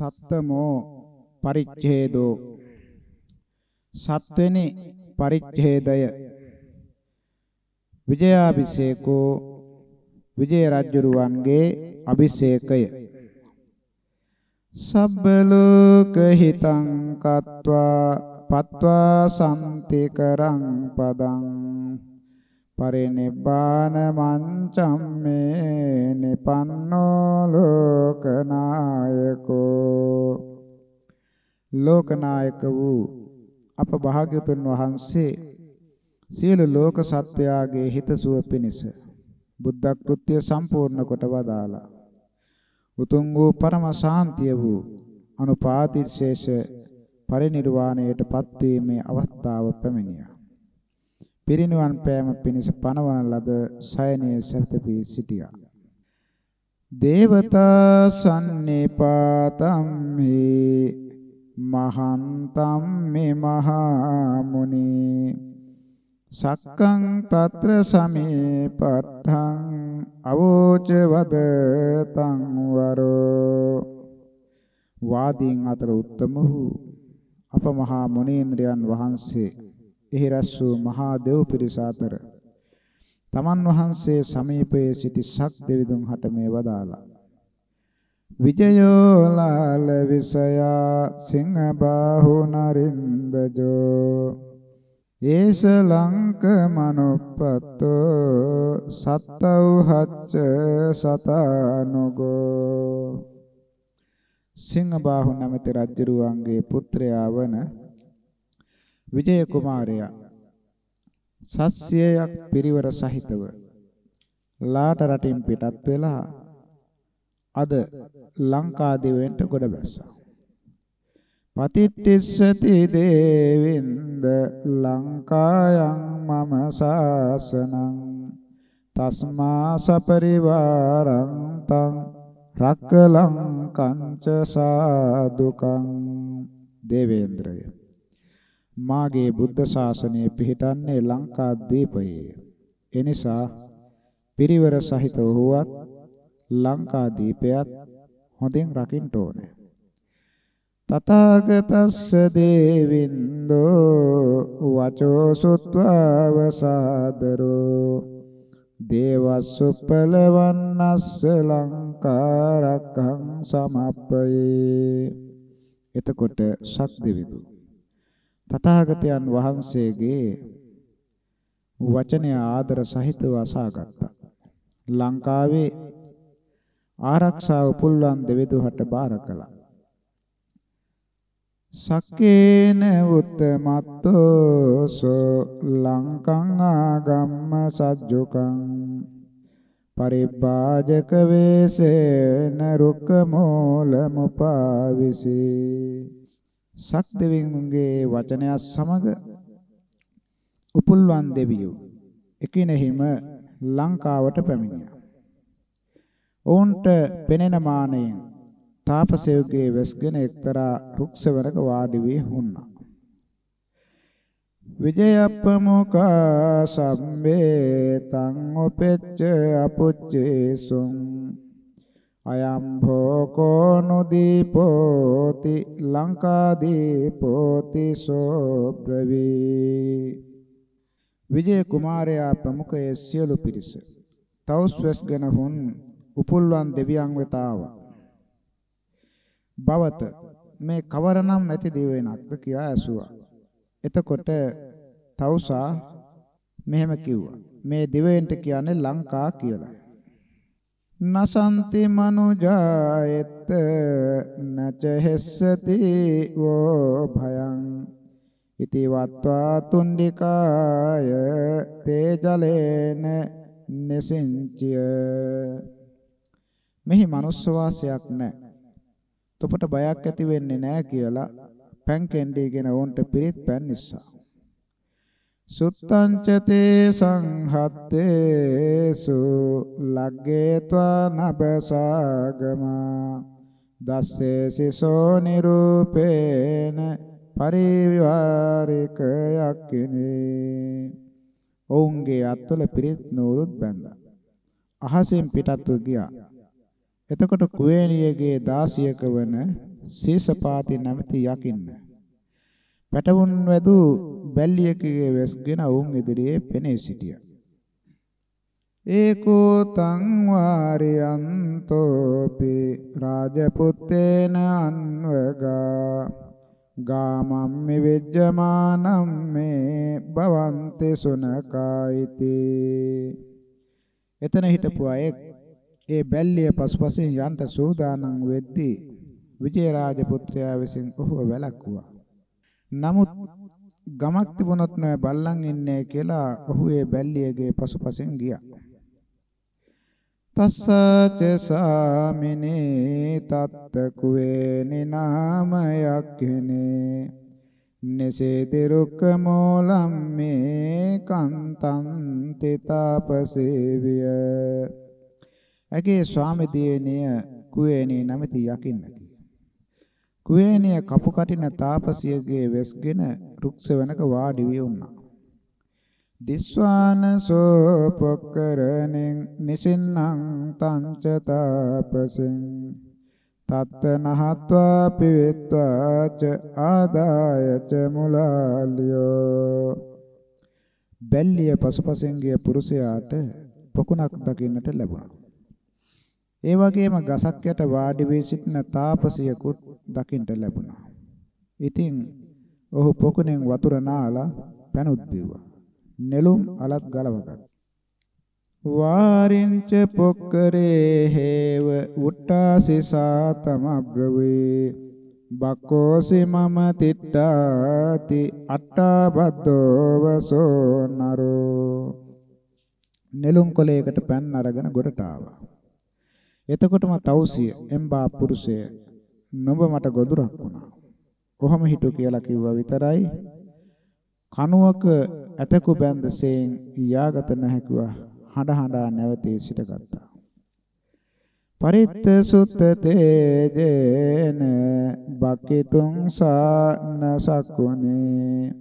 සත්තමෝ පරිච්ඡේදෝ. සත්වෙනි පරිච්ඡේදය. විජයාභිෂේකෝ විජය රජුරුවන්ගේ අභිෂේකය. සබ්බ ලෝක හිතං කତ୍වා පත්වා සම්ති කරං පදං පරිනිබ්බාන මංචම්මේ නිපන්නෝ ලෝකනායකෝ ලෝකනායක වූ අප භාග්‍යතුන් වහන්සේ සියලු ලෝක සත්වයාගේ හිතසුව පිණිස බුද්ධ කෘත්‍ය සම්පූර්ණ කොට වදාලා උතුම් වූ පරම ශාන්තිය වූ අනුපාතිශේෂ පරිනිර්වාණයට පත්වීමේ අවස්ථාව පැමිණියා. පිරිනිවන් පෑම පිණිස පනවන ලද සයනේ සැතපී සිටියා. දේවතා සම්නිපාතම් හි මහන්තම් මේ මහා මුනි සක්කං తත්‍ර සමීපට්ඨං අවෝච වදතං වරෝ වාදීන් අතර උත්තම වූ අප මහා මුනීන්ද්‍රයන් වහන්සේ එහි රැස් වූ මහා දෙව් පිරිස අතර. තමන් වහන්සේ සමීපයේ සිටි සක් දෙවිඳුන් හට මේ වදාලා විජයෝ ලාල විසයා සිංහ බාහු නරින්දජෝ. ඒස ලංක මනුප්පතෝ සත්තෞ හච්ච සතානුගෝ. සිංහ බාහු නැමැති රජුරුවන්ගේ පුත්‍රයා වන විජය කුමාරයා සස්යයක් පිරිවර සහිතව ලාට රටින් පිටත් වෙලා අද ලංකාදීවෙන්ට ගොඩ බැස්සා. පතිත්තිස්සති දේවින්ද ලංකායන් මම සාසනං තස්මා සපරිවාරං තං රක්කලං කංච සාදුකං දේවේන්ද්‍රය මාගේ බුද්ධ ශාසනය පිහිටන්නේ ලංකා දීපයේ එනිසා පිරිවර සහිත වූවත් ලංකා දීපයත් හොඳින් රකින්න ඕනේ. තථාගතස්ස දේවින්දෝ වචෝ සුත්වවසාදරෝ දේවසුප්පලවන්නස්ස ලංකාරක්ඛං සමප්පයේ. එතකොට ශක් දෙවිදු තථාගතයන් වහන්සේගේ වචනය ආදර සහිතව අසාගත්තා ලංකාවේ ආරක්ෂාව පුල්වන් දෙවිදුහට බාර කළා. සක්කේන උත්තමත්තෝ සෝ ලංකං ආගම්ම සජ්ජුකං පරිබ්බාජක වේසේන රුක්ක මූල මුපාවිසි සක් දෙවියන්ගේ වචනය සමග උපුල්වන් දෙවියෝ එකිනෙහිම ලංකාවට පැමිණියා ඔවුන්ට පෙනෙන මානෙන් තාපසයෙකුගේ වැස්ගෙන එක්තරා රුක්ෂවරක වාඩි වී හුන්නා. විජයප්පමුඛා සම්බේ තං උපෙච්ච අපුච්චේසුං අයම් භෝකෝ නුදීපෝති ලංකාදීපෝති සෝබ්‍රවී විජය කුමාරයා ප්‍රමුඛයේ සියලු පිරිස තවුස්වැස් ගැන හුන් උපුල්වන් දෙවියන් වෙත ආවා. බවත මේ කවරනම් ඇති දිවෙනක්ද කියා ඇසුවා. එතකොට තවුසා මෙහෙම කිව්වා. මේ දිවෙන්ට කියන්නේ ලංකා කියලා. නසන්ති මනුජායත නච හෙස්සති වෝ භයං ඉති වත්වා තුන්ඩිකාය තේ ජලේන නසින්චිය මෙහි මනුස්ස වාසයක් නැහැ. තොපට බයක් ඇති වෙන්නේ නැහැ කියලා පැන් කැන්ඩිගෙන වොන්ට පිරිත් පැන් නිසා. සුත්තං චතේ සංහත්තේසු ලග්ගේत्वा නබසාගම දස්සේ සිසෝ නිරූපේන පරිවාරික යක්කිනේ ඔවුන්ගේ අත්වල පිරිත් නූරුත් බැඳා අහසෙන් පිටත්ව ගියා එතකොට කුවේණියගේ දාසියක වන සීසපාති නැමැති යකින්න. පැටවුන් වැදු බැල්ලියකගේ වැස්ගෙන වුන් ඉදිරියේ පෙනී සිටියා. ඒකෝ තං වාරියන්තෝපි රාජපුත්තේන අන්වගා ගාමම්මි විජ්ජමානම් මේ භවන්ති සුනකායිති එතන හිටපු අය ඒ බැල්ලිය පසුපසින් යන්ට සූදානම් වෙද්දී විජේරාජ පුත්‍රයා විසින් ඔහුව වැළක්වුවා. නමුත් ගමක් තිබුණොත් නෑ බල්ලන් ඉන්නේ කියලා ඔහු ඒ බැල්ලියගේ පසුපසින් ගියා. තස්සච සාමිනේ තත්ත කුවේනි නාමයක්ඛනේ නසේති රුක්ක මූලම් මේ කන්තං තිතාපසේවිය. ඇගේ ස්වාමි දියණිය කුවේනි නැමැති යකින්නකි. කුවේනිය කපු කටින තාපසියගේ වෙස්ගෙන රුක්ෂ වෙනක වාඩි වී වුණා දිස්වානසෝ පොක්කරණෙන් නිසින්නම් තංච තාපසෙන් තත්ත නහත්වා පිවිත්වා ච ආදාය ච මුලාලියෝ බැල්ලිය පසුපසෙන් ගිය පුරුෂයාට පොකුණක් දකින්නට ලැබුණා. ඒ වගේම ගසක් යට වාඩි වී සිටින තාපසියකුත් දකින්නට ලැබුණා. ඉතින් ඔහු පොකුණෙන් වතුර නාලා පැනුත් බිව්වා. නෙළුම් අලත් ගලවගත්. වාරින්ච පොක්කරේ හේව උට්ටාසිසා තමබ්‍රවේ බක්කෝසි මම තිට්ඨාති අට්ඨබද්දෝව සෝනරෝ නෙළුම් කොලයකට පෑන් අරගෙන ගොඩට ආවා. එතකොටම තවුසිය එම්බා පුරුෂය නුඹ මට ගොදුරක් වුණා. කොහොම හිටු කියලා කිව්වා විතරයි කණුවක ඇතකු බැන්දසෙන් යාගත නැහැකුව හඬ හඬා නැවතී සිටගත්තා. පරිත්ත සුත්ත තේජේන බක්කිතුං සාන සක්කුනේ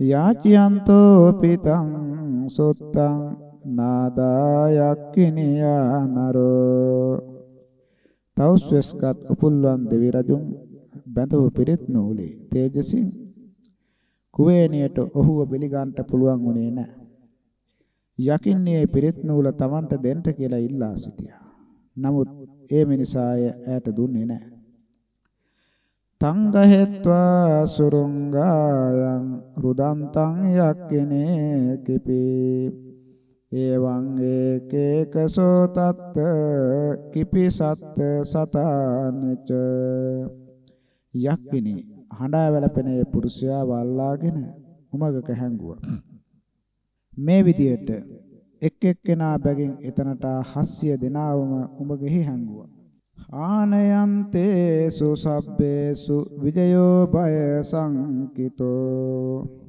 යාචියන්තෝ පිතං සුත්තං නාදායක්කිනියා නරෝ තවුස්වස්කත් උපුල්වන් දෙවි රජුන් බැඳවු පිරිත් නූලේ තේජසින් කුවේණියට ඔහුව පිළිගන්න පුළුවන් වුණේ නැහැ. යකින්නේ පිරිත් නූල Tamanට දෙන්න කියලා ඉල්ලා සිටියා. නමුත් ඒ මිනිසාය ඈට දුන්නේ නැහැ. තංගහෙත්වා සුරුංගායන් රුදන්තං යක්කිනේ කිපි එවං ඒකේකසෝ තත්ත කිපි සත්ත සතානච යක්කිනේ හඬා වැළපෙන ඒ පුරුෂයා වල්ලාගෙන උමගක හැංගුවා. මේ විදියට එක් එක්කෙනා බැගින් එතනට 700 දෙනාවම උඹගෙහි හැංගුවා. ආනයන්තේසු සබ්බේසු විජයෝ බය සංකිතෝ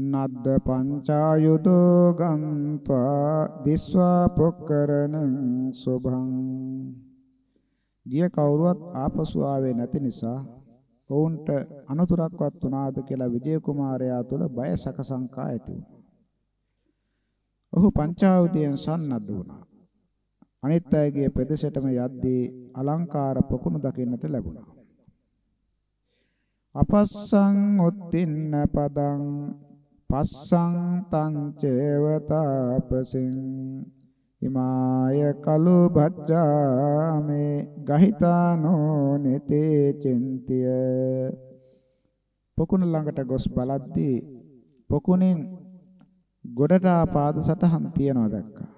නද්ද පංචායුදෝ ගන්්වා දිස්වා පොක්කරණං සුභං ගිය කවුරුවත් ආපසු ආවේ නැති නිසා ඔවුන්ට අනතුරක්වත් වුණාද කියලා විජය කුමාරයා තුළ බය සකසංකා ඇති වුණා. ඔහු පංචාවුතියෙන් සන්නද්ධ වුණා. අනිත් අයගේ පෙදෙසටම යද්දී අලංකාර පොකුණු දකින්නට ලැබුණා. අපස්සං උත්තින්න පදං පස්සං තං චේවතාපසින් හිමාය කලු භජ්ජාමේ ගහිතානෝ නෙතේ චින්තිය පොකුණ ළඟට ගොස් බලද්දී පොකුණෙන් ගොඩට පාද සටහන් තියනවා දැක්කා.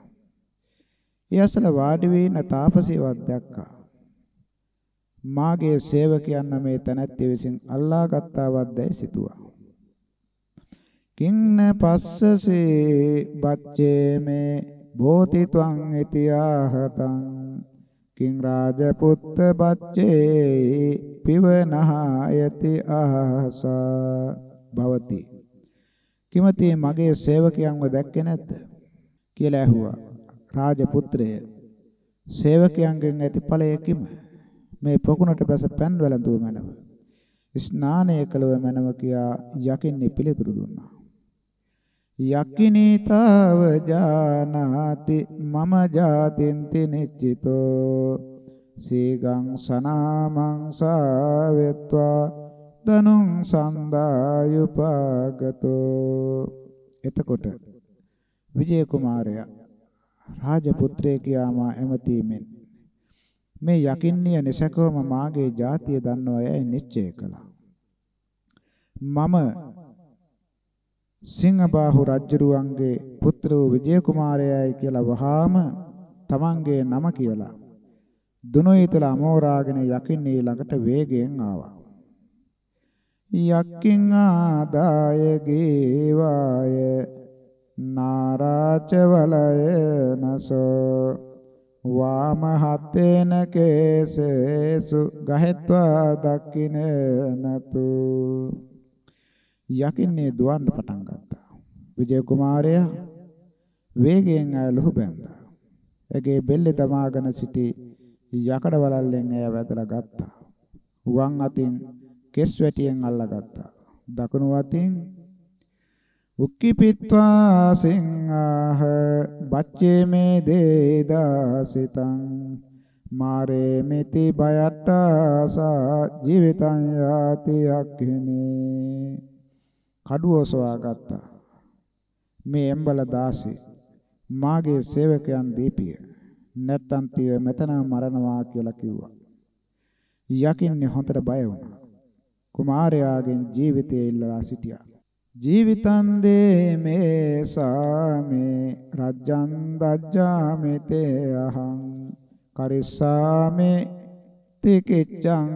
ඒ අසල වාඩි වී ඉන්න තාපසීවත් දැක්කා. මාගේ සේවකයන් මේ තනත්ති විසින් අල්ලා ගත්තාවත් දැයි සිතුවා. කින්න පස්සසේ බච්චේ මේ බෝති ත්වං ඉතියාහතං කිං රාජපුත්ත බච්චේ පිවනහයති ආසා භවති. කිමති මගේ සේවකයන්ව දැක්කේ නැද්ද? කියලා ඇහුවා රාජපුත්‍රය. සේවකයන්ගෙන් ඇති ඵලය කිම? මේ පොකුණට බැස පෑන් වැළඳුව මැනව. ස්නානය කළව මැනව කියා යකින්නේ පිළිතුරු දුන්නා. යක්කිනීතාව ජානාති මම ජාතින්ති නිච්චිතෝ සීගං සනාමං සාවෙත්වා දනුං සන්දායුපාගතෝ එතකොට විජය කුමාරයා රාජපුත්‍රය කියාමා එමෙතිමෙන් මේ යකින්නිය නිසකවම මාගේ ජාතිය දන්නවා යයි නිශ්චය කළා. මම සිංහබාහු රජුරුවන්ගේ පුත්‍ර වූ විජය කුමාරයයි කියලා වහාම තමන්ගේ නම කියලා දුනොයිතල අමෝරාගෙන යකින්නේ ළඟට වේගයෙන් ආවා. යක්කින් ආදාය ගේවාය නාරාච වලය නසෝ වාම හත්තේන කේසේසු ගහෙත්වා දක්කින නතු යකින්නේ දුවන්න පටන් ගත්තා. විජය කුමාරයා වේගයෙන් ලුහු බැඳා. එගේ බෙල්ලේ දමාගෙන සිටි යකඩ වලල්ලෙන් එය වැදලා ගත්තා. වම් අතින් කෙස් වැටියෙන් අල්ලගත්තා. දකුණු අතින් උක්කිපිත්වා සිංහහ බච්චේ මේ දේදාසිතං මාරේ මිති බයට්ටාසා ජීවිතං යාති අක්ඛිනේ කඩුව සොයාගත්තා මේ එම්බල දාසි මාගේ සේවකයන් දීපිය. නැත්තම් තිය මෙතන මරණවා කියලා කිව්වා. යකින්නේ හොඳට බය වුණා. කුමාරයාගෙන් ජීවිතය ඉල්ලලා සිටියා. ජීවිතං දේ සාමේ රජ්ජං දජ්ජාමේ තේ අහං. කරිස්සාමේ තිකිච්ඡං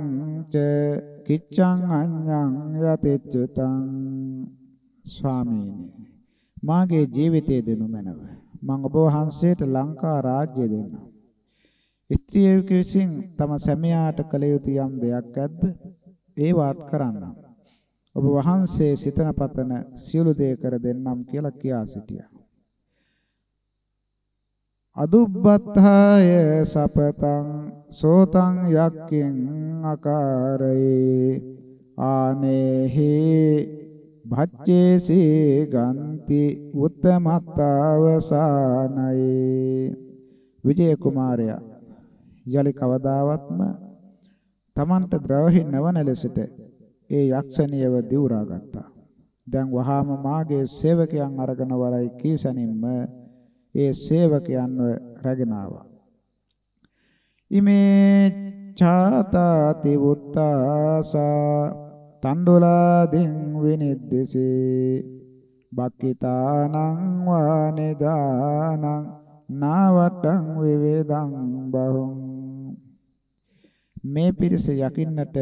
ච කිච්ඡං අඤ්ඤං යතිච්ඡතං ස්වාමීනි. මාගේ ජීවිතය දෙනු මැනව. මම ඔබ වහන්සේට ලංකා රාජ්‍ය දෙන්නම්. ස්ත්‍රියෙකු විසින් තම සැමියාට කළ යුතු යම් දෙයක් ඇද්ද? ඒවත් කරන්නම්. ඔබ වහන්සේ සිතන පතන සියලු දේ කර දෙන්නම් කියලා කියා සිටියා. අදුබ්බත්තාය සපතං සෝතං යක්කින් අකාරේ ආනේහි භච්චේසි ගන්ති උත්තමත්තාවසානයේ විජය කුමාරයා යලි කවදාවත්ම තමන්ට ද්‍රෝහි නොවන ලෙසට ඒ යක්ෂණියව දිවුරා ගත්තා. දැන් වහාම මාගේ සේවකයන් අරගෙන වරයි කීසනින්ම ඒ සේවකයන්ව රැගෙන ආවා. ඉමේ ඡාතාති උත්තාසා තණ්ඩුලාදින් විනිද්දසේ බක්කිතානං වානිදානං නාවටං විවේදං බහුං මේ පිරිස යකින්නට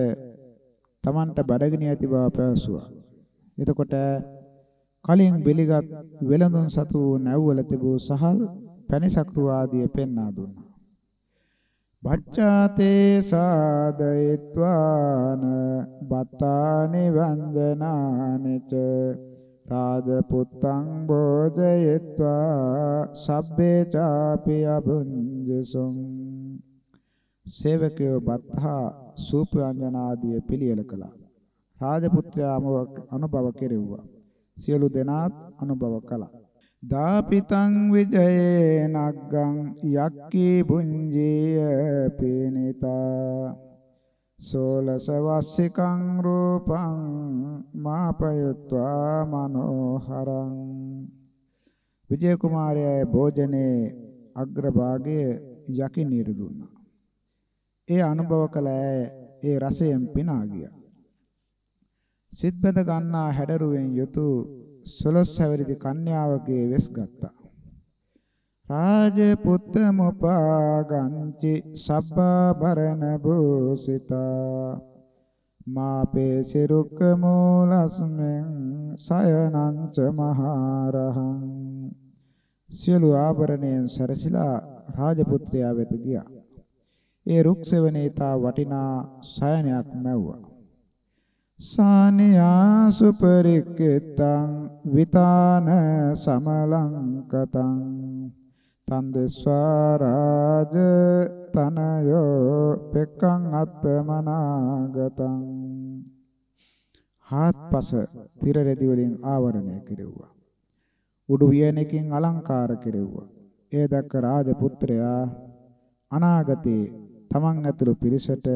Tamanට බඩගිනි ඇති බව පැවසුවා. එතකොට කලින් බෙලිගත් වෙළඳුන් සතු නැව්වල තිබූ සහල් පැණිසක්රු ආදිය පෙන්වා දුන්නා. බච්චාතේ සාදයත්වාන බත්තානි වන්දනානිච රාජපුත්තං භෝජයත්වා සබ්බේ චාපි අභුංජසුං සේවකයෝ බත්හා සූප ව්‍යංජන ආදිය පිළියෙල කළා. රාජපුත්‍රයා අනුභව කෙරෙව්වා. සියලු දෙනාත් අනුභව කළා. දාපිතං විජයේ නග්ගං යක්කී පුඤ්ජේය පේනිතා සෝලස වස්සිකං රූපං මාපයත්වා මනෝහරං විජය කුමාරයාගේ භෝජනේ අග්‍රභාගයේ යකිනීට දුන්නා ඒ අනුභව කළ ඇය ඒ රසයෙන් පිනා ගියා. සිත්බඳ ගන්නා හැඩරුවෙන් යුතු සොළොස් හැවිරිදි කන්‍යාවගේ වෙස් ගත්තා. රාජපුත්ත මොපාගංචි සබ්බාභරණ භූසිතා මාපේ සිරුක්ක මූලස්මෙන් සයනංච මහරහං සියලු ආභරණයෙන් සරසිලා රාජපුත්‍රයා වෙත ගියා. ඒ රුක් සෙවණේතා වටිනා සයනයක් මැව්වා. සානියා සුපරික්කිතං විතාන සමලංකතං තන්දස්වාරාජ තනයෝ පෙක්කං අත්තමනාගතං හාත්පස තිර රෙදි වලින් ආවරණය කෙරෙව්වා. උඩු වියනකින් අලංකාර කෙරෙව්වා. ඒ දැක්ක රාජපුත්‍රයා අනාගතේ තමන් ඇතුළු පිරිසට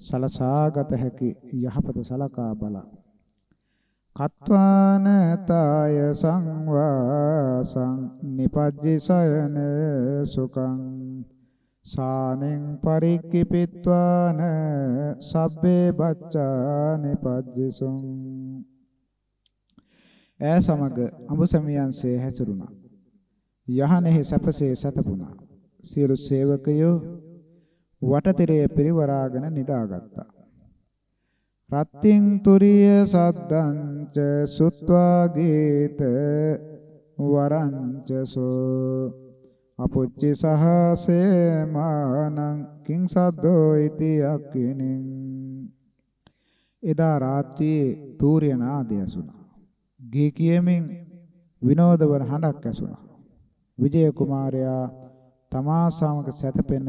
සලසාගත හැකි යහපත සලකා බලා. කත්වානතාය සංවාසං නිපජ්ජිසයන සුඛං. සානෙන් පරික්කිපිත්වාන සබ්බේ බච්චා නිපජ්ජිසුං. ඈ සමග අඹසමියන්සේ හැසිරුණා. යහනෙහි සැපසේ සතපුණා. සියලු සේවකයෝ වටතිරයේ පිරිවරාගෙන නිදාගත්තා. රත්තින් තුරිය සද්දංච සුත්වා ගීත වරංච සෝ අපුච්චි සහසේ මානං කිං සද්දෝ ඉති අක්කිනින්. එදා රාත්‍රියේ තූර්ය නාදය ඇසුණා. ගී කියමින් විනෝදවන හඬක් ඇසුණා. විජය කුමාරයා තමා සමග සැතපෙන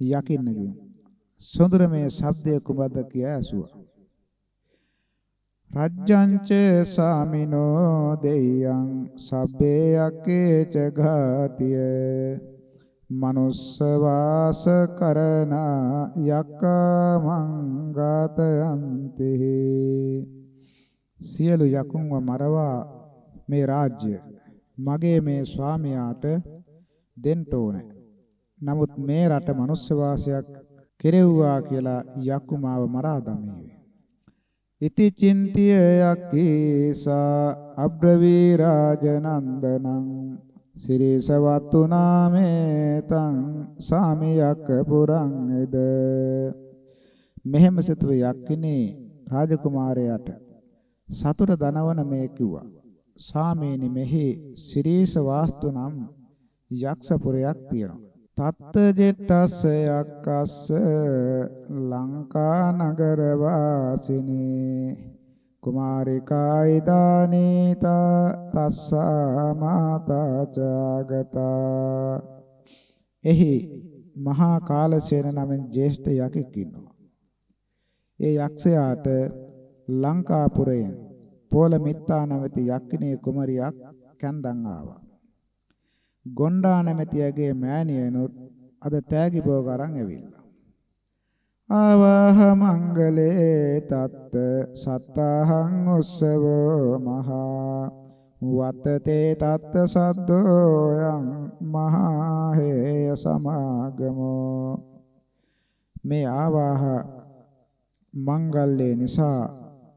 යකින්නගෙන් සොඳුරමේ ශබ්දය කුමක්ද කියා ඇසුවා. රජ්ජංච සාමිනෝ දෙයං සබ්බේ අකේච ඝාතිය. මනුස්ස වාස කරන යක්කමංගතයන්ති සියලු යකුන්ව මරවා මේ රාජ්‍ය. මගේ මේ ස්වාමියාට දෙන්න ඕනේ. නමුත් මේ රට මනුස්ස වාසයක් කෙරෙව්වා කියලා යක්කු මාව මරා දමීවි. ඉති චින්තිය යක්කීසා අබ්‍රවීරාජනන්දනං සිරිසවත්තු නාමේ තං සාමියක්ක පුරං එද මෙහෙම සිතුව යක්කිනේ රාජකුමාරයාට සතුට දනවන මේ කිව්වා. සාමේනි මෙහි සිරීස වාස්තු නම් යක්ෂපුරයක් තියෙනවා. තත්ත ජෙට්ටස්ස යක්කස්ස ලංකා නගර වාසිනේ කුමාරිකා ඉදානීතා තස්සා මාතා ජාගතා. එහි මහා කාලසේන නමින් ජේෂ්ඨ යකෙක් ඉන්නවා. ඒ යක්ෂයාට ලංකාපුරයෙන් පෝල මිත්තා නැමැති යක්කිනේ කුමරියක් කැන්දන් ආවා. ගොණ්ඩා නැමැතියගේ මෑණියනොත් අද තෑගි භෝග අරන් ඇවිල්ලා. ආවාහ මංගලේ තත්ත සත්තාහං උස්සවෝ මහා. වතතේ තත්ත සද්දෝයන් මහා හේය සමාගමෝ. මේ ආවාහ මංගල්‍ය නිසා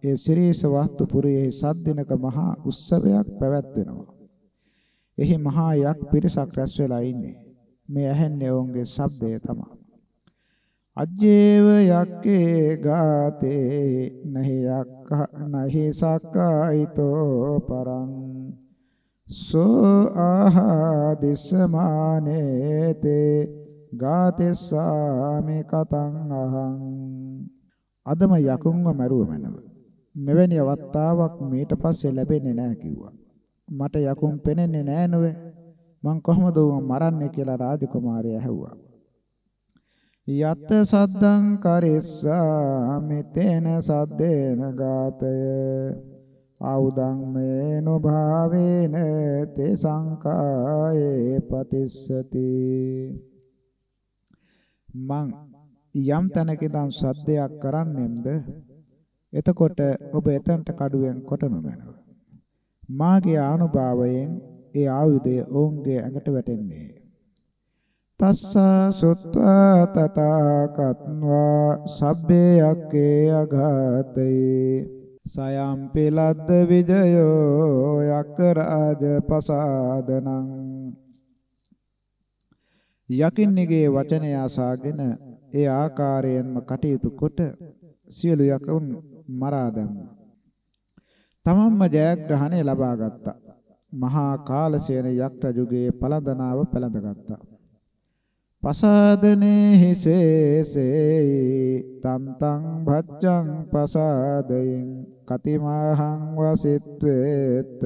ඒ ශ්‍රීස වස්තු පුරයේ සද්දිනක මහා උත්සවයක් පැවැත්වෙනවා. එහි මහා යක් පිරිසක් රැස් වෙලා ඉන්නේ. මේ ඇහෙන්නේ ඔවුන්ගේ ශබ්දය තමයි. අජ්ජේව යක්කේ ගාතේ නහි යක්ක නහි සක්කායිතෝ පරං සෝ ආහා දිස්සමානේතේ ගාතෙස්සාමි කතං අහං අදම යකුන්ව මරුව මැනව මෙවැනි අවස්ථාවක් මීට පස්සේ ලැබෙන්නේ නැහැ කිව්වා මට යකුන් පෙනෙන්නේ නෑ නෝවේ. මං කොහොමද උන් මරන්නේ කියලා රාජකුමාරයා ඇහුවා. යත් සද්දං කරිස්සාමි තේන සද්දේන ගාතය ආඋදං මේනු භාවේන තේ සංකායේ පතිස්සති මං යම් තැනක ඉඳන් සද්දයක් කරන්නෙම්ද එතකොට ඔබ එතනට කඩුවෙන් කොටනු මැනව මාගේ ආනුභාවයෙන් ඒ ආයුධය ඔවුන්ගේ ඇඟට වැටෙන්නේ. තස්සා සුත්වා තථා කත්වා සබ්බේ යක්කේ අඝාතේ සයම්පි ලද්ද විජයෝ යක්ක රාජ පසාදනං යකින්නගේ වචනය අසාගෙන ඒ ආකාරයෙන්ම කටයුතු කොට සියලු යකුන් මරා දැම්මා. තමන්ම ජයග්‍රහණය ලබා ගත්තා. මහා කාලසේන යක් රජුගේ පළඳනාව පැළඳගත්තා. පසාදනේ හිසේසේ තන්තං භච්ඡං පසාදයෙන් කතිමහං වසිත්වේත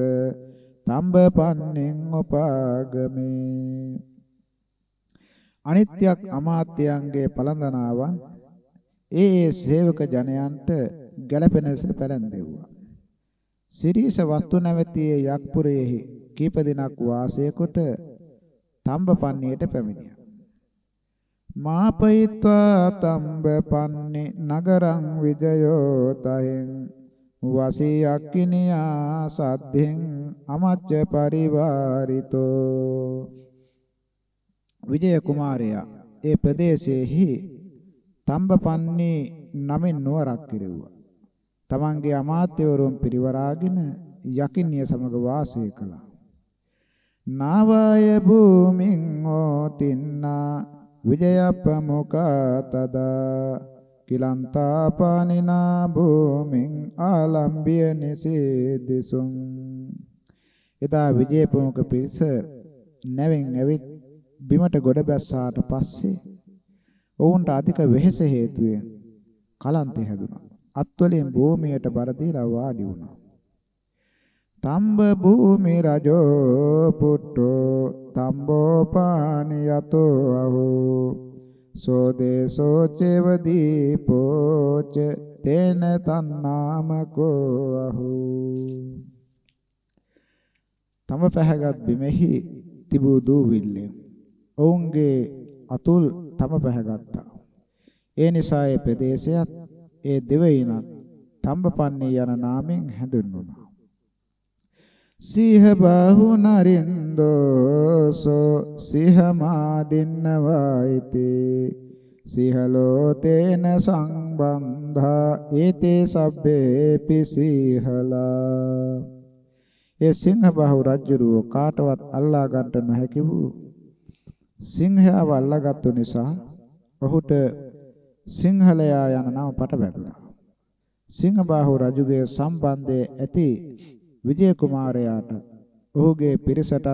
තම්බපන්නෙන් උපාගමේ අනිත්‍යක් අමාත්‍යයන්ගේ පළඳනාවන් ඒ ඒ සේවක ජනයන්ට ගැළපෙන ලෙස පැලැන්දෙව්වා සිරීස වස්තු නැවැති යක්පුරයෙහි කීප දිනක් වාසය කොට තම්බපන්නියට පැමිණියා. මාපයිත්වා තම්බ පන්නි නගරං විජයෝ තහෙන් වසී අක්කිනියා සද්ධෙන් අමච්ච පරිවාරිතෝ විජය කුමාරයා ඒ ප්‍රදේශයේහි තම්බපන්නි නමින් නුවරක් කෙරෙව්වා. තමන්ගේ අමාත්‍යවරුන් පිරිවරාගෙන යකින්නිය සමග වාසය කළා. නාවාය භූමින් ඕතින්නා විජයප්පමුඛා තදා කිලන්තාපානිනා භූමින් ආලම්බිය නිසීදිසුම් එදා විජයප්පමුඛ පිරිස නැවෙන් ඇවිත් බිමට ගොඩ බැස්සාට පස්සේ ඔවුන්ට අධික වෙහෙස හේතුවෙන් කලන්තය හැදුනා. අත්වලින් භූමියට බර දීලා වාඩි වුණා. තම්බ භූමි රජෝ පුට්ටෝ තම්බෝ පානියතෝ අහෝ. සෝදේසෝ චේව දීපෝච තේන තන්නාමකෝ අහෝ. තම පැහැගත් බිමෙහි තිබූ දූවිල්ලෙන් ඔවුන්ගේ අතුල් තම පැහැගත්තා. ඒ නිසා ඒ ප්‍රදේශයත් ඒ දෙවියනත් තම්බපන්නේ යන නාමයෙන් හැඳුන්වුණා. සිහ බාහු නරින්දෝසෝ සිහ මාදින්නවායිති සිහලෝ තේන සංබන්ධා ඒතේ සබ්බේ පිසිහලා ඒ සිංහ බාහු රජුරුව කාටවත් අල්ලා ගන්නට නොහැකි වූ සිංහයාව අල්ලාගත්තු නිසා ඔහුට සිංහලයා යන නම පට වැදුනා සිංහ බාහු රජුගේ සම්බන්ධයේ ඇති විජය කුමාරයාට ඔහුගේ පිරිසටත්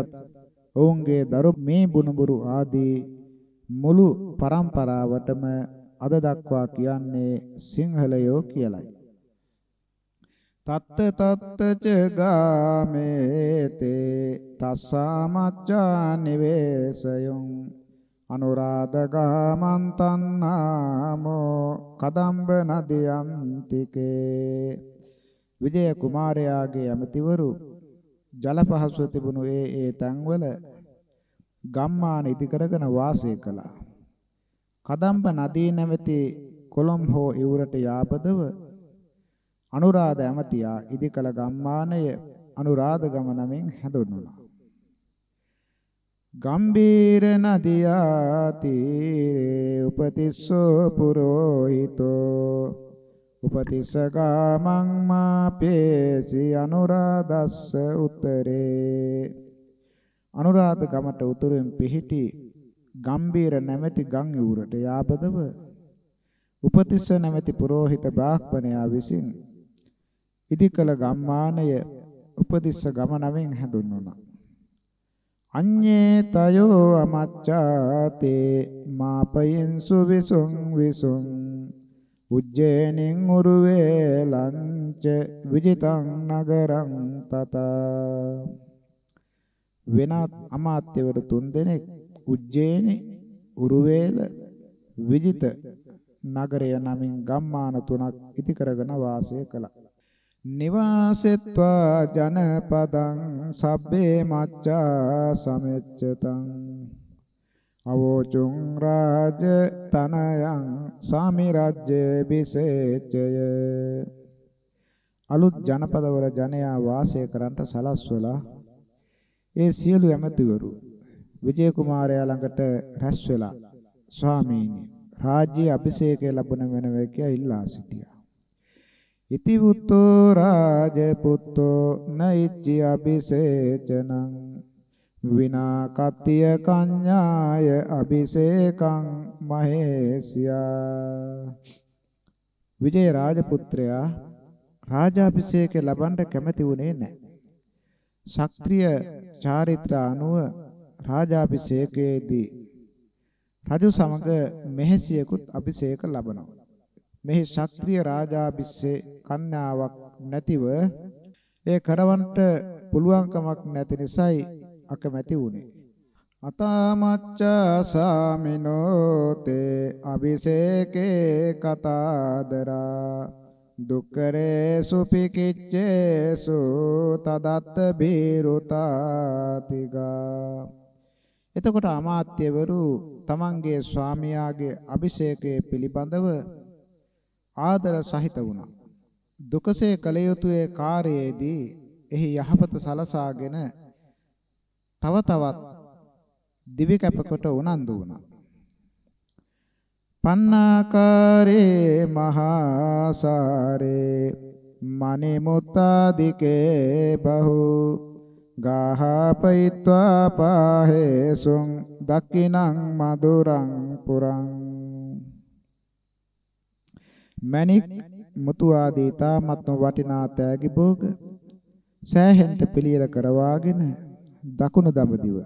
ඔවුන්ගේ දරු මේ බුණුබුරු ආදී මුළු પરම්පරාවටම අද දක්වා කියන්නේ සිංහලයෝ කියලයි. තත්ත තත්ත ච ගාමේතේ තස්සාමච්ඡා නිවේසයොං අනුරාධගාමන්තන්නාමෝ කදම්බ නදියන්තිකේ විජය කුමාරයාගේ ඇමතිවරු ජල පහසුව තිබුණු ඒ ඒ තැන්වල ගම්මාන ඉදි කරගෙන වාසය කළා. කදම්බ නදී නැමැති කොළඹ හෝ ඉවුරට යාබදව අනුරාධ ඇමතියා ඉදි කළ ගම්මානය අනුරාධගම නමින් හැඳුන්වුණා. ගම්බීර නදියා තීරේ උපතිස්සෝ පුරෝහිතෝ. උපතිස්සගාමං මාපේසි අනුරාධස්ස උතරේ අනුරාධ ගමට උතුරෙන් පිහිටි ගම්බීර නැමැති ගම් යූරට යාබදව උපතිස්ස නැමැති පුරෝහිත බ්‍රාහ්මණයා විසින් ඉදිකල ගම්මානය උපතිස්ස ගම නමින් හැඳුන්වුණා. අඤ්ඤේ තයෝ අමච්ඡාතේ මාපයින් සුවිසුං විසුං උජ්ජේනින් උරුවේ ලංච විජිතං නගරං තත. වෙනත් අමාත්‍යවරු තුන්දෙනෙක් උජ්ජේනි උරුවේල විජිත නගරය නමින් ගම්මාන තුනක් ඉති කරගෙන වාසය කළා. නිවාසෙත්වා ජනපදං සබ්බේ මච්ඡා සමෙච්චතං අවෝචුං රාජ තනයං සාමි රාජ්‍ය බිසේචය අලුත් ජනපදවල ජනයා වාසය කරන්නට සලස්වලා ඒ සියලු ඇමතිවරු විජය කුමාරයා ළඟට රැස් වෙලා ස්වාමීනි රාජ්‍ය අභිෂේකය ලැබුණ වෙනව කියා ඉල්ලා සිටියා. ඉති වුත්තෝ රාජපුත්තෝ නයිච්චි අභිෂේචනං විනා කත්තිය කඤ්ඤාය අபிසේකං මහේසියා විජය රාජපුත්‍රයා රාජාභිෂේකය ලබන්න කැමති වුණේ නැහැ. ශාස්ත්‍රීය චාරිත්‍ර අනුව රාජාභිෂේකයේදී රජු සමග මෙහෙසියෙකුත් අභිෂේක ලබනවා. මෙහි ශාස්ත්‍රීය රාජාභිෂේ කන්‍යාවක් නැතිව ඒ කරවන්නට පුළුවන්කමක් නැති නිසායි අකමැති වුනේ. අතාමච්චා සාමිනෝ තේ අபிසේකේ කතාදරා දුක්කරේසු පිකිච්චේසු තදත්ත බීරුතාතිගා එතකොට අමාත්‍යවරු තමන්ගේ ස්වාමියාගේ අභිෂේකයේ පිළිබඳව ආදර සහිත වුණා. දුකසේ කල යුතුයේ කාර්යයේදී එහි යහපත සලසාගෙන තව තවත් දිවි කැපකොට උනන්දු වුණා. පන්නාකාරේ මහාසාරේ මනිමුත්තාදිකේ බහු ගාහපයිත්වා පාහේසුං දක්කිනං මදුරං පුරං මණික් මුතු ආදී තාමත්ම වටිනා තෑගි භෝග සෑහෙන්ට පිළියෙල කරවාගෙන දකුණු දඹදිව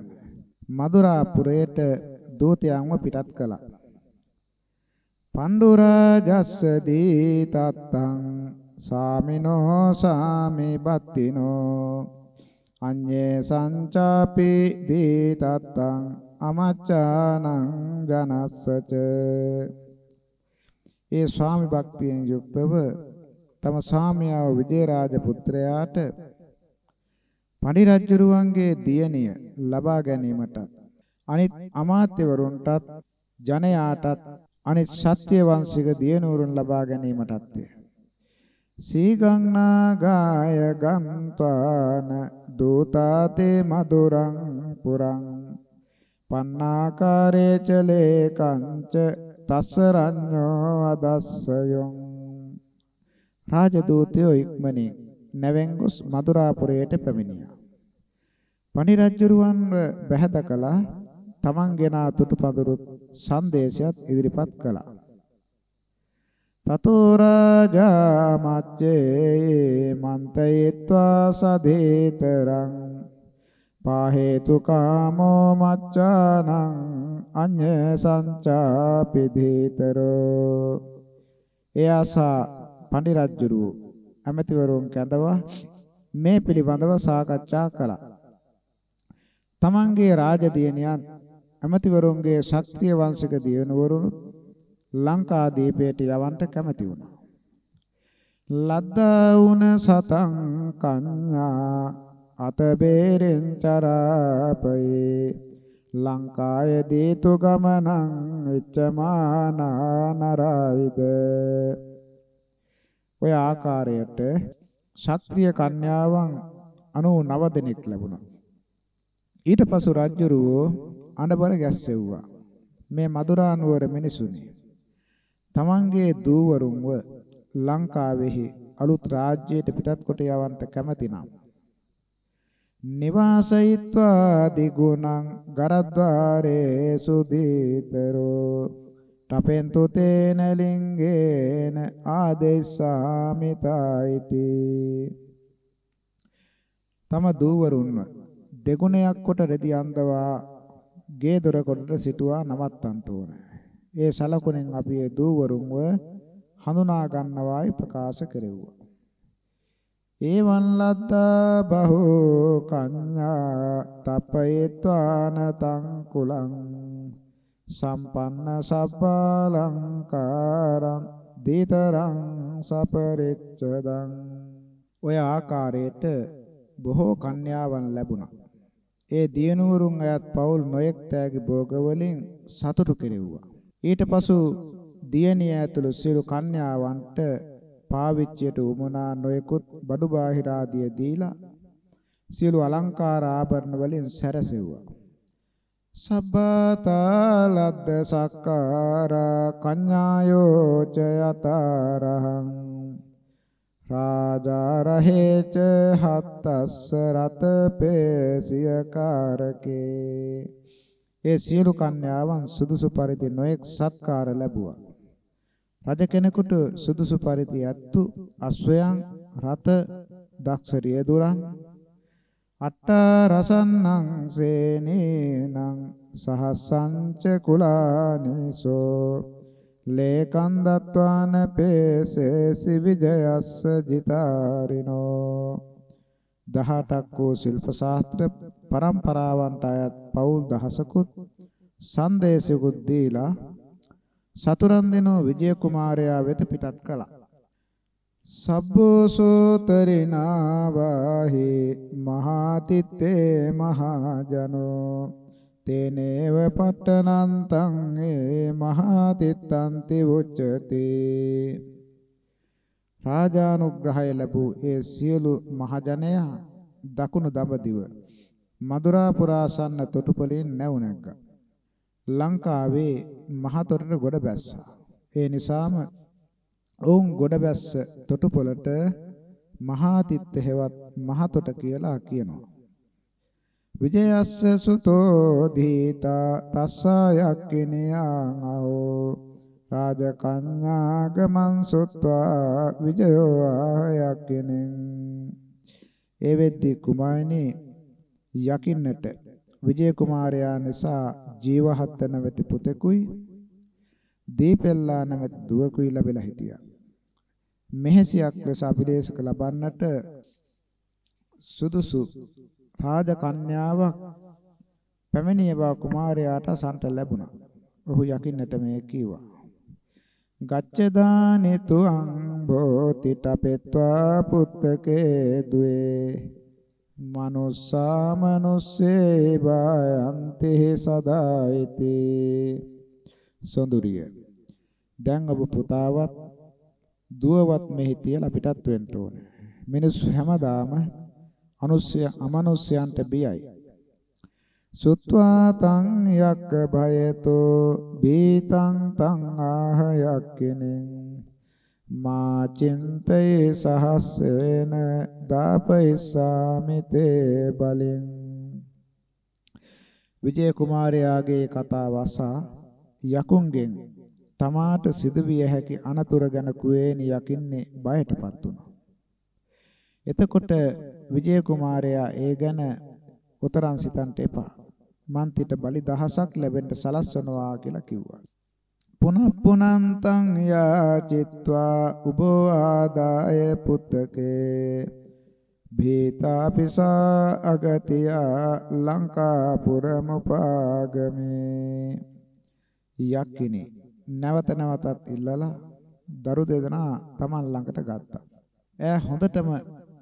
මදුරා පුරයට දූතයන්ව පිටත් කළා. පණ්ඩුරාජස්ස දී තත්තං සාමිනෝ සාමි බත්තිනෝ අඤ්ඤේ සංචාපි දී තත්තං අමච්චානං ජනස්සච ඒ ස්වාමි භක්තියෙන් යුක්තව තම ස්වාමියාව විජේරාජ පුත්‍රයාට පඬිරජ්ජුරුවන්ගේ දියණිය ලබා ගැනීමටත් අනිත් අමාත්‍යවරුන්ටත් ජනයාටත් අනිත් ශාත්‍ය වංශික දියණුවරුන් ලබා ගැනීමටත් සීගංනාගාය ගන්්වාන දූතාතේ මధుරං පුරං පන්නාකාරේ චලේ කංච තස්සරඤ්ඤෝ අදස්සයොං රාජදූතයෝ ඉක්මනින් නැවෙන් ගොස් මදුරාපුරයට පැමිණියා. පණිරජ්ජුරුවන්ව බැහැදකලා තමන් ගෙනා තුටුපඳුරුත් සංදේශයත් ඉදිරිපත් කළා. තතෝ රාජා මච්චේ මන්තයත්වා සදේතරං පාහේතු කාමෝ මච්චානං අඤ්ඤ සංචාපිදීතරෝ එයාසා පඬිරජ්ජුරු ඇමතිවරුන් කැඳවා මේ පිළිබඳව සාකච්ඡා කළා. තමන්ගේ රාජදියණියන් ඇමතිවරුන්ගේ ශක්‍රීය වංශික දියණුවරුන් ලංකා දීපයට යවන්න කැමති වුණා. ලද්දා උන සතං කඤ්ඤා අතබේරෙන් චරාපයේ. ලංකාය දීතු ගමනං ඉච්ඡමානා නරයිද ඔය ආකාරයට ශාත්‍රීය කන්‍යාවන් 99 දෙනෙක් ලැබුණා. ඊට පසු රජුරුවෝ අඬබර ගැස්සෙව්වා. මේ මදුරා නුවර මිනිසුනි තමන්ගේ දූවරුන්ව ලංකාවෙහි අලුත් රාජ්‍යයට පිටත් කොට යවන්නට කැමැතිනම් නිවාසයිත්වා දිගුණං ගරද්වාරේ සුදීතරෝ තපෙන්තු තේන ලිංගේන ආදේශාමිතයිති තම දූවරුන්ව දෙගුණයක් කොට රෙදි අන්දවා ගේ දොර කොටට සිටුවා නවත්තන්ට ඕන. ඒ සලකුණෙන් අපි ඒ දූවරුන්ව හඳුනා ගන්නවායි ප්‍රකාශ කෙරෙව්වා. ඒවං ලද්දා බහෝ කඤ්ඤා තපයත්වාන තං කුලං සම්පන්න සබ්බාලංකාරං දීතරං සපරිච්ඡදං ඔය ආකාරයට බොහෝ කන්‍යාවන් ලැබුණා. ඒ දියණුවරුන් අයත් පවුල් නොයෙක් තෑගි භෝග වලින් සතුටු කෙරෙව්වා. ඊට පසු දියණිය ඇතුළු සියලු කන්‍යාවන්ට පාවිච්චියට උමනා නොයෙකුත් බඩු බාහිර ආදිය දීලා සියලු අලංකාර ආභරණ වලින් සැරසෙව්වා. සබ්බතාලද්ද සක්කාර කඤ්ඤායෝ ච යතරහං රාජාරහේච හත්තස්ස රත පේසිය කාරකේ ඒ සියලු කන්‍යාවන් සුදුසු පරිදි නොඑක් සත්කාර ලැබුවා රජ කෙනෙකුට සුදුසු පරිදි අත්තු අස්වැයන් රත දක්ෂ රියදුරන් අට්ට රසන්නං සේනේනං සහසංච කුලානිසෝ. ලේකන් දත්වාන පේසේසි විජයස්ස ජිතාරිනෝ. 18ක් වූ ශිල්ප ශාස්ත්‍ර પરම්පරාවන්ට අයත් පවුල් දහසකුත් සංදේශකුත් දීලා සතුරන් දෙනෝ විජය කුමාරයා වෙත පිටත් කළා. සබ්බෝසෝතරිනා වාහි මහාතිත්තේ මහජනෝ තේනේව පට්ටනන්තං ඒ මහාතිත්තන්ති උච්චති රාජානුග්‍රහය ලැබූ ඒ සියලු මහජනයා දකුණු දඹදිව මදුරා පුරාසන්න තොටුපළින් නැව් නැග්ගා. ලංකාවේ මහතොරට ගොඩ බැස්සා. ඒ නිසාම ඔවුන් ගොඩ බැස්ස තොටුපළට මහාතිත්ත හෙවත් මහතොට කියලා කියනවා. විජයස්ස සුතෝ දීතා තස්සා යක්කිනියං අහෝ රාජකඤ්ඤාගමං සුත්වා විජයෝ ආයක්කිනෙන් ඒ වෙද්දී කුමාරිනි යකින්නට විජය කුමාරයා නිසා ජීවහත් නැවති පුතෙකුයි දීපෙල්ලා නැමැති දුවකුයි ලැබිලා හිටියා. මෙහෙසියක් ලෙස අභිදේශක ලබන්නට සුදුසු රාජ කන්‍යාවක් පැමිණිය බව කුමාරයාට සන්ට ලැබුණා. ඔහු යකින්නට මේ කීවා. ගච්ඡදානිතු අංබෝති තපෙත්වා පුත්තකේ දුවේ මනුස්සා මනුස්සේ බයන්ති සදායිති සොඳුරිය. දැන් ඔබ පුතාවත් දුවවත් මෙහි තියලා පිටත් වෙන්න ඕනේ. මිනිස්සු හැමදාම අනුස්ය අමනුස්යන්ට බියයි. සුත්වා තං යක්ක භයතෝ බීතං තං ආහ යක්කිනෙන් මා චින්තේ සහස්සේන දාපයිසාමි තේ බලින් විජය කුමාරයාගේ කතාව අසා යකුන්ගෙන් තමාට සිදුවිය හැකි අනතුරු ගැන කුවේණි යකින්නේ බයටපත් වුණා. එතකොට විජය කුමාරයා ඒ ගැන උතරන් සිතන්ට එපා. මන්තිට බලි දහසක් ලැබෙන්න සලස්වනවා කියලා කිව්වා. පුනප්පුනන්තං යාචිත්වා උබෝ ආදාය පුත්තකේ භීතාපිසා අගතිය ලංකාපුරමුපාගමේ යක්කිනි නැවත නැවතත් ඉල්ලලා දරු දෙදෙනා Taman ළඟට ගත්තා. ඈ හොඳටම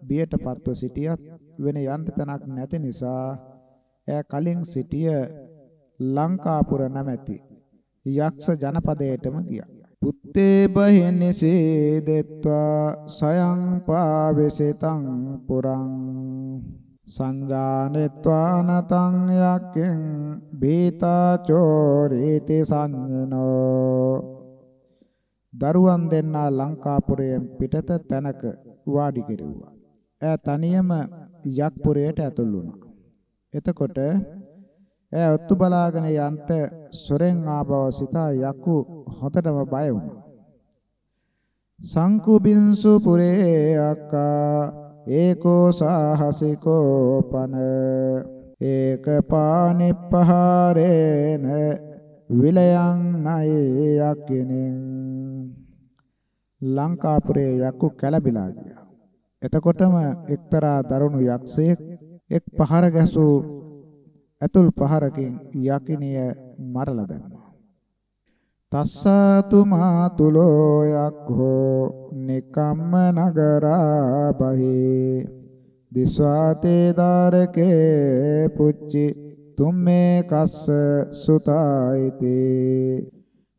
බියටපත්ව සිටියත් වෙන යන්න තැනක් නැති නිසා ඈ කලින් සිටිය ලංකාපුර නැමැති යක්ෂ ජනපදයටම ගියා. පුත්තේ බහිනිසේ දෙත්වා සයං පාවෙසිතං පුරං සංජානෙත්වා නතං යක්කෙන් බීතා චෝරීති සංනෝ දරුවන් දෙන්නා ලංකාපුරයෙන් පිටත තැනක වාඩි කෙරුවා. ඈ තනියම යක්පුරයට ඇතුල් වුණා. එතකොට ඈ ඔත්තු බලාගෙන යන්ට සොරෙන් ආබව සිතා යකු හොතටම බය වුණා. සංකුබින්සු පුරේ අක්කා ඒකෝ සාහසිකෝ පන ඒක පානිප්පහාරේන විලයන් නයි යකිනෙන් ලංකාපුරේ යකු කැළඹිලා ගියා. එතකොටම එක්තරා දරුණු යක්ෂයෙක් එක් පහර ගැසූ ඇතුල් පහරකින් යකිනිය මරලා දැම්මා. තස්සතු මාතුලෝ යක්ඛෝ නිකම්ම නගරා බහි. දිස්වාතේ දාරකේ පුච්චි තුම්මේ කස්ස සුතායිති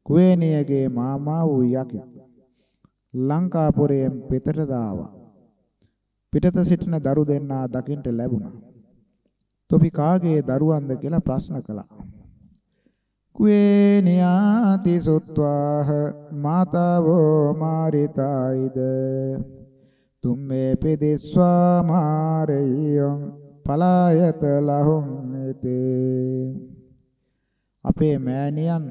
කුවේනියගේ මාමා වූ යකි. ලංකාපුරයෙන් පිටට දාවා. පිටත සිටින දරු දෙන්නා දකින්ට ලැබුණා. තොපි කාගේ දරුවන්ද කියලා ප්‍රශ්න කළා. කුවේ නියාති සුත්වාහ මාතාවෝ මාරිතායිද තුම්මේ පිදිස්වා මාරෙයං පලායත ලහුම් ඉතේ අපේ මෑණියන්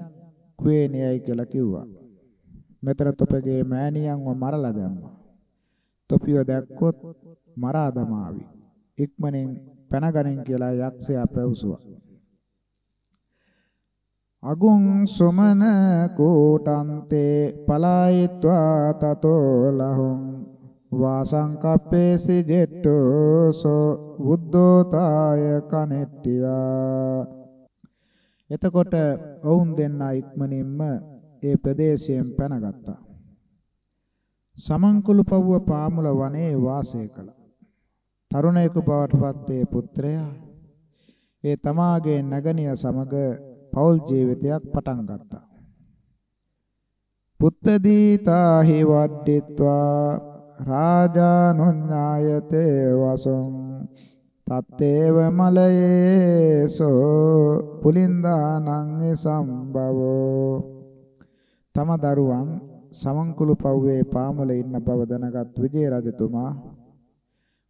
කුවේණියයි කියලා කිව්වා. මෙතන තොපගේ මෑණියන්ව මරලා දැම්මා. තොපිය දැක්කොත් මරා දමාවි. ඉක්මනින් පැනගනින් කියලා යක්ෂයා පැවසුවා. අගුං සුමන කෝටන්තේ පලායිත්වා තතෝ ලහුං වාසංකප්පේසි ජෙට්ටෝ සෝ බුද්ධෝතාය කනෙට්ටියා එතකොට ඔවුන් දෙන්නා ඉක්මනින්ම ඒ ප්‍රදේශයෙන් පැනගත්තා. සමන්කුළු පවුව පාමුල වනයේ වාසය කළා. තරුණයෙකු බවට පත් ඒ පුත්‍රයා ඒ තමාගේ නගනිය සමග පෞල් ජීවිතයක් පටන් ගත්තා. පුත්ත දීතාහි වඩ්ඩිත්වා රාජානුඤ්ඤායතේ වසං තත්තේව මලයේසෝ පුලින්දානං සම්භවෝ තම දරුවන් සමන්කුළු පව්වේ පාමුල ඉන්න බව දැනගත් විජය රජතුමා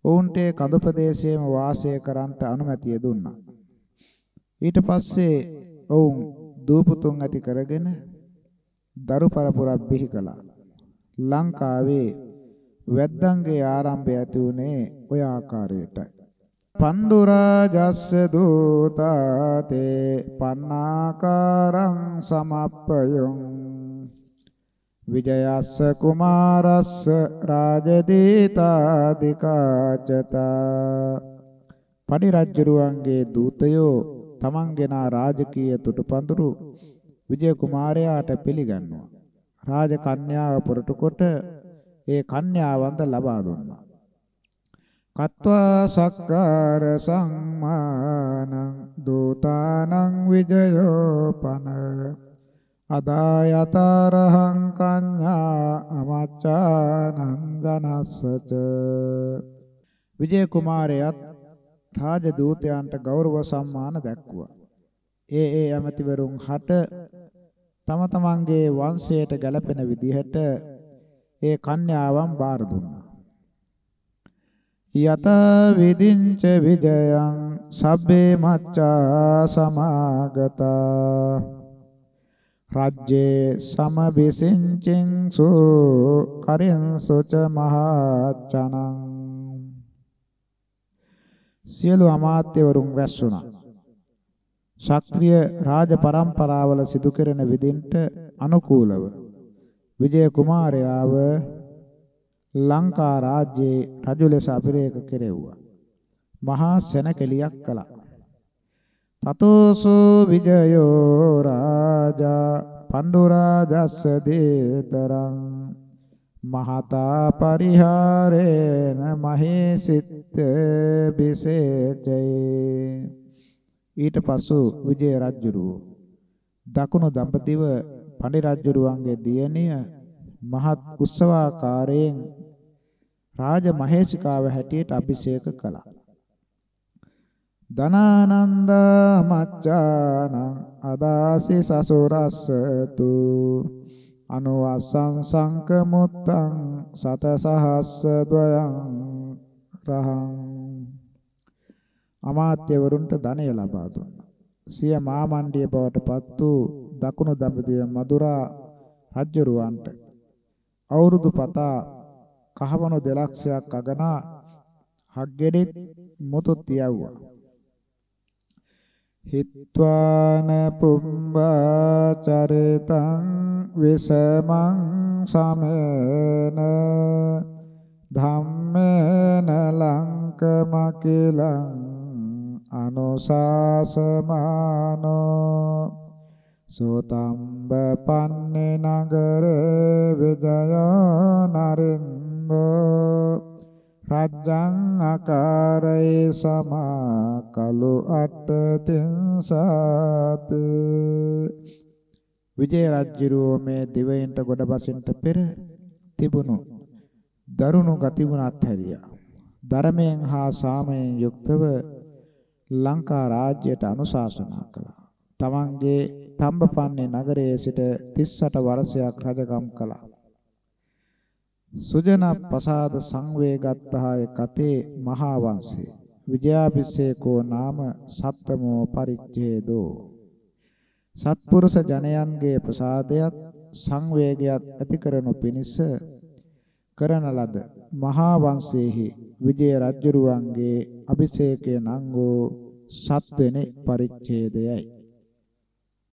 ඔවුන්ට කඳු ප්‍රදේශයේම වාසය කරන්නට අනුමැතිය දුන්නා. ඊට පස්සේ ඔවුන් දූපුතුන් ඇති කරගෙන දරු පරපුරක් බිහි කළා. ලංකාවේ වැද්දන්ගේ ආරම්භය ඇති වුණේ ඔය ආකාරයටයි. පණ්ඩුරාජස්ස දූතාතේ පන්නාකාරං සමප්පයොං විජයස්ස කුමාරස්ස රාජදීතාදිකාචතා පණිරජ්ජරුවන්ගේ දූතයෝ තමන්ගෙනා රාජකීය තුටුපඳුරු විජය කුමාරයාට පිළිගන්නවා. රාජ කන්‍යාව පුරටු කොට ඒ කන්‍යාවන්ද ලබා දුන්නා. කତ୍වා සක්කාර සම්මානං දූතානං විජයෝපන අදායතරහං කඤ්ඤා අමච්චානන්දනස්සච විජය කුමාරයාත් රාජ දූතයන්ට ගෞරව සම්මාන දැක්වුවා. ඒ ඒ ඇමතිවරුන් හට තම තමන්ගේ වංශයට ගැලපෙන විදිහට ඒ කන්‍යාවන් බාර දුන්නා. යත විදින්ච විජයං සබ්බේ මච්ඡා සමාගතා රජ්ජේ සමබිසින්චින් සෝ කරින් සොච මහචනං සියලු අමාත්‍යවරුන් රැස් වුණා. ශාක්‍රීය රාජ පරම්පරාවල සිදු කෙරෙන විදින්ට අනුකූලව විජය කුමාරයාව ලංකා රාජ්‍යයේ රජු ලෙස අභිරේක කෙරෙව්වා. මහා සෙනකෙලියක් කළා. තතෝසෝ විජයෝ රාජා පණ්ඩුරාජස්ස දේතරං මහතා පරිහාරේන මහේසිත බිසේචේ ඊට පසු විජය රජුරු දකුණු දඹදිව පඬි රජුරුවන්ගේ දියණිය මහත් උත්සවාකාරයෙන් රාජ මහේසිකාව හැටියට අභිෂේක කළා. ධනානන්ද මච්චානං අදාසි සසුරස්සතු අනුවස්සං සංකමුත්තං සත සහස්ස ද්වයං රහං අමාත්‍යවරුන්ට ධනය ලබා දුන්නා. සිය මාමණ්ඩිය බවට පත් වූ දකුණු දඹදිව මදුරා රජුරවන්ට අවුරුදු පතා කහවණු දෙලක්ෂයක් අගනා හග්ගෙඩිත් මුතුත් තියවුවා. හිත්වාන පුම්බා චරිතං විසමං සමේන ධම්මේන ලංකමකිලං අනුශාසමානෝ සෝතම්බ පන්නේ නගර විජයෝ නරින්දෝ රජ්ජං ආකාරේ සමා කලු අට්ඨතිංසාත විජය රජුරෝ මේ දිවයින්ට ගොඩ බසින්ට පෙර තිබුණු දරුණු ගතිගුණ අත්හැරියා ධර්මයෙන් හා සාමයෙන් යුක්තව ලංකා රාජ්‍යයට අනුශාසනා කළා. තමන්ගේ තම්බපන්නේ නගරයේ සිට 38 වර්ෂයක් රජකම් කළා. සුජන පසාද සංවේගත්තාය කතේ මහා වංශේ විජයාභිෂේකෝ නාම සප්තමෝ පරිච්ඡේදෝ. සත්පුරුෂ ජනයන්ගේ ප්‍රසාදයක් සංවේගයක් ඇති කරනු පිණිස කරන ලද මහා වංශයේහි විජය රජුරුවන්ගේ අභිෂේකය නම් වූ සත්වෙනි පරිච්ඡේදයයි.